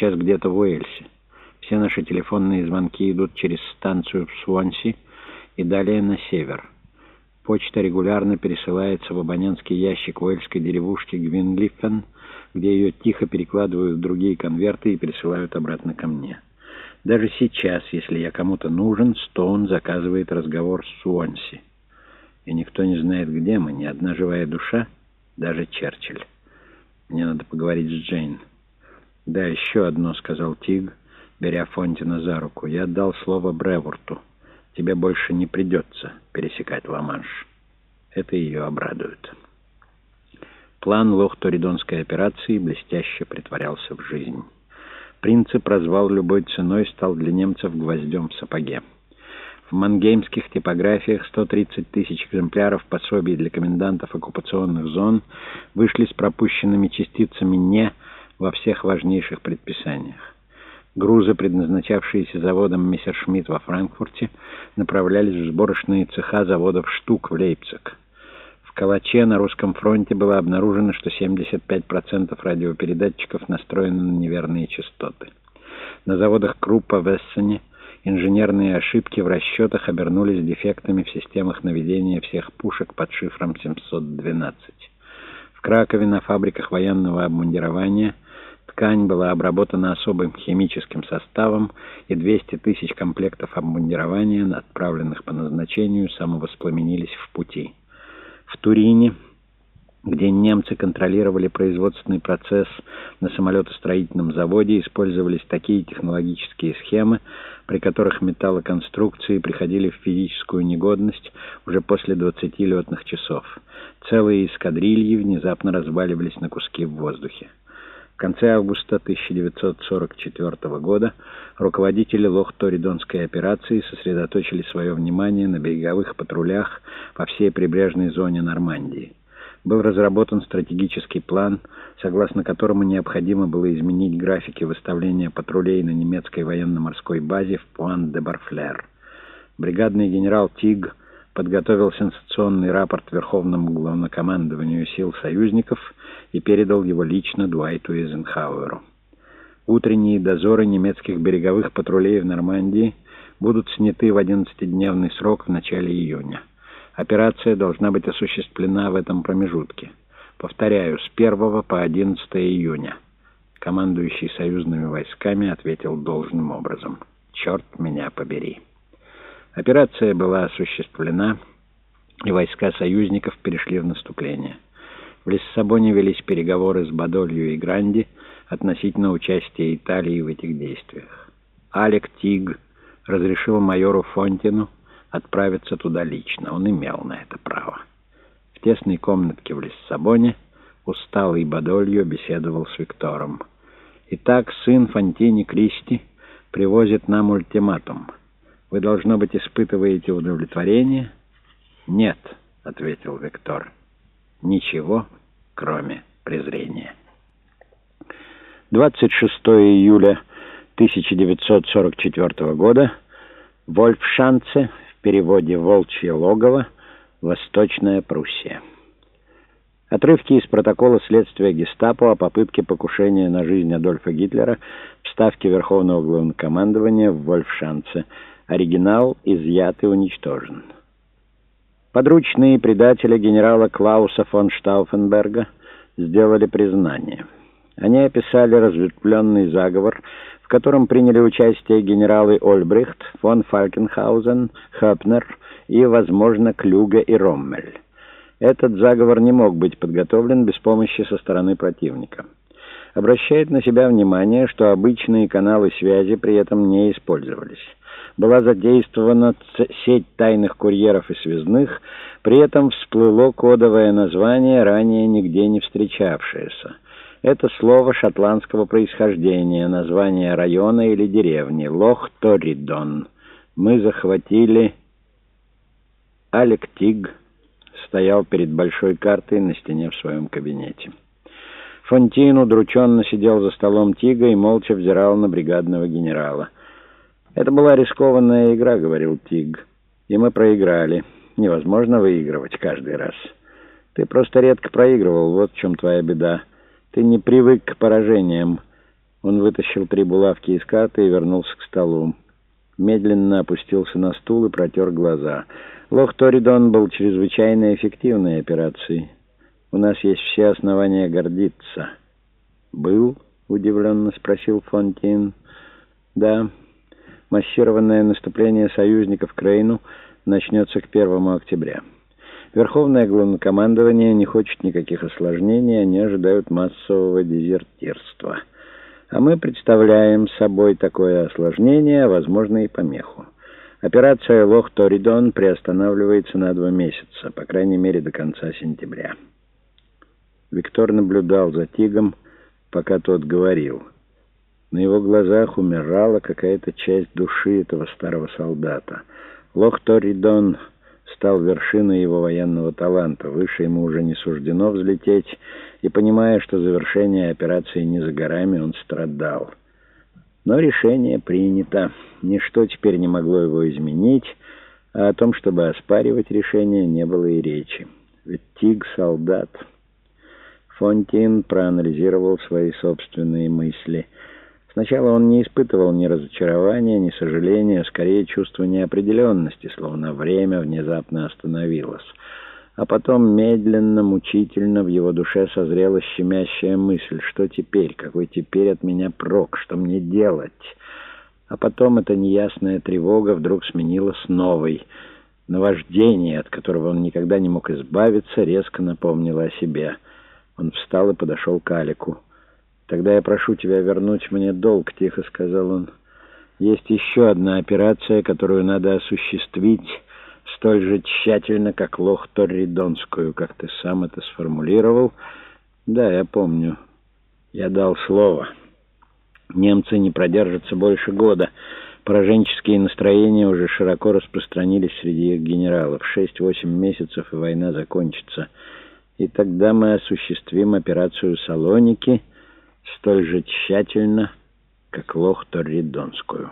сейчас где-то в Уэльсе. Все наши телефонные звонки идут через станцию в Суонси и далее на север. Почта регулярно пересылается в абонентский ящик уэльской деревушки Гвинлиффен, где ее тихо перекладывают в другие конверты и пересылают обратно ко мне. Даже сейчас, если я кому-то нужен, Стоун заказывает разговор с Суонси. И никто не знает, где мы, ни одна живая душа, даже Черчилль. Мне надо поговорить с Джейн. «Да, еще одно», — сказал Тиг, беря Фонтина за руку. «Я отдал слово Бреворту. Тебе больше не придется пересекать Ла-Манш». Это ее обрадует. План Лох-Торидонской операции блестяще притворялся в жизнь. Принцип развал любой ценой стал для немцев гвоздем в сапоге. В мангеймских типографиях 130 тысяч экземпляров пособий для комендантов оккупационных зон вышли с пропущенными частицами «не» во всех важнейших предписаниях. Грузы, предназначавшиеся заводом Мессершмитт во Франкфурте, направлялись в сборочные цеха заводов «Штук» в Лейпциг. В Калаче на русском фронте было обнаружено, что 75% радиопередатчиков настроены на неверные частоты. На заводах Круппа в Эссене инженерные ошибки в расчетах обернулись дефектами в системах наведения всех пушек под шифром 712. В Кракове на фабриках военного обмундирования ткань была обработана особым химическим составом, и 200 тысяч комплектов обмундирования, отправленных по назначению, самовоспламенились в пути. В Турине, где немцы контролировали производственный процесс на самолетостроительном заводе, использовались такие технологические схемы, при которых металлоконструкции приходили в физическую негодность уже после 20 летных часов. Целые эскадрильи внезапно разваливались на куски в воздухе. В конце августа 1944 года руководители Лох-Торидонской операции сосредоточили свое внимание на береговых патрулях по всей прибрежной зоне Нормандии. Был разработан стратегический план, согласно которому необходимо было изменить графики выставления патрулей на немецкой военно-морской базе в Пуан-де-Барфлер. Бригадный генерал Тиг подготовил сенсационный рапорт Верховному главнокомандованию сил союзников и передал его лично Дуайту Эйзенхауэру. Утренние дозоры немецких береговых патрулей в Нормандии будут сняты в 11-дневный срок в начале июня. Операция должна быть осуществлена в этом промежутке. Повторяю, с 1 по 11 июня. Командующий союзными войсками ответил должным образом. «Черт меня побери». Операция была осуществлена, и войска союзников перешли в наступление. В Лиссабоне велись переговоры с Бадолью и Гранди относительно участия Италии в этих действиях. Алек Тиг разрешил майору Фонтину отправиться туда лично. Он имел на это право. В тесной комнатке в Лиссабоне усталый Бадолью беседовал с Виктором. «Итак, сын Фонтини Кристи привозит нам ультиматум. Вы, должно быть, испытываете удовлетворение?» «Нет», — ответил Виктор. «Ничего, кроме презрения». 26 июля 1944 года Вольфшанце в переводе «Волчье логово», Восточная Пруссия. Отрывки из протокола следствия гестапо о попытке покушения на жизнь Адольфа Гитлера в Ставке Верховного Главнокомандования в Вольфшанце. Оригинал изъят и уничтожен. Подручные предатели генерала Клауса фон Штауфенберга сделали признание. Они описали разветвленный заговор, в котором приняли участие генералы Ольбрихт, фон Фалькенхаузен, Хепнер и, возможно, Клюга и Роммель. Этот заговор не мог быть подготовлен без помощи со стороны противника. Обращает на себя внимание, что обычные каналы связи при этом не использовались. Была задействована сеть тайных курьеров и связных, при этом всплыло кодовое название, ранее нигде не встречавшееся. Это слово шотландского происхождения, название района или деревни, Лох-Торидон. Мы захватили Алек Тиг стоял перед большой картой на стене в своем кабинете. Фонтин удрученно сидел за столом Тига и молча взирал на бригадного генерала. «Это была рискованная игра», — говорил Тиг, — «и мы проиграли. Невозможно выигрывать каждый раз. Ты просто редко проигрывал, вот в чем твоя беда. Ты не привык к поражениям. Он вытащил три булавки из карты и вернулся к столу. Медленно опустился на стул и протер глаза. Лох Торидон был чрезвычайно эффективной операцией. У нас есть все основания гордиться. «Был?» — удивленно спросил Фонтин. «Да. Массированное наступление союзников к Рейну начнется к первому октября». Верховное главнокомандование не хочет никаких осложнений, они ожидают массового дезертирства. А мы представляем собой такое осложнение, возможно, и помеху. Операция «Лох-Торидон» приостанавливается на два месяца, по крайней мере, до конца сентября. Виктор наблюдал за Тигом, пока тот говорил. На его глазах умирала какая-то часть души этого старого солдата. Лох-Торидон стал вершиной его военного таланта. Выше ему уже не суждено взлететь, и, понимая, что завершение операции не за горами, он страдал. Но решение принято. Ничто теперь не могло его изменить, а о том, чтобы оспаривать решение, не было и речи. Ведь Тиг — солдат. Фонтин проанализировал свои собственные мысли — Сначала он не испытывал ни разочарования, ни сожаления, скорее чувство неопределенности, словно время внезапно остановилось. А потом медленно, мучительно в его душе созрела щемящая мысль, что теперь, какой теперь от меня прок, что мне делать? А потом эта неясная тревога вдруг сменилась новой. Наваждение, от которого он никогда не мог избавиться, резко напомнило о себе. Он встал и подошел к Алику. «Тогда я прошу тебя вернуть мне долг», — тихо сказал он. «Есть еще одна операция, которую надо осуществить столь же тщательно, как лох Торридонскую, как ты сам это сформулировал. Да, я помню. Я дал слово. Немцы не продержатся больше года». Пораженческие настроения уже широко распространились среди их генералов. Шесть-восемь месяцев, и война закончится. И тогда мы осуществим операцию «Салоники», столь же тщательно, как лох Торридонскую.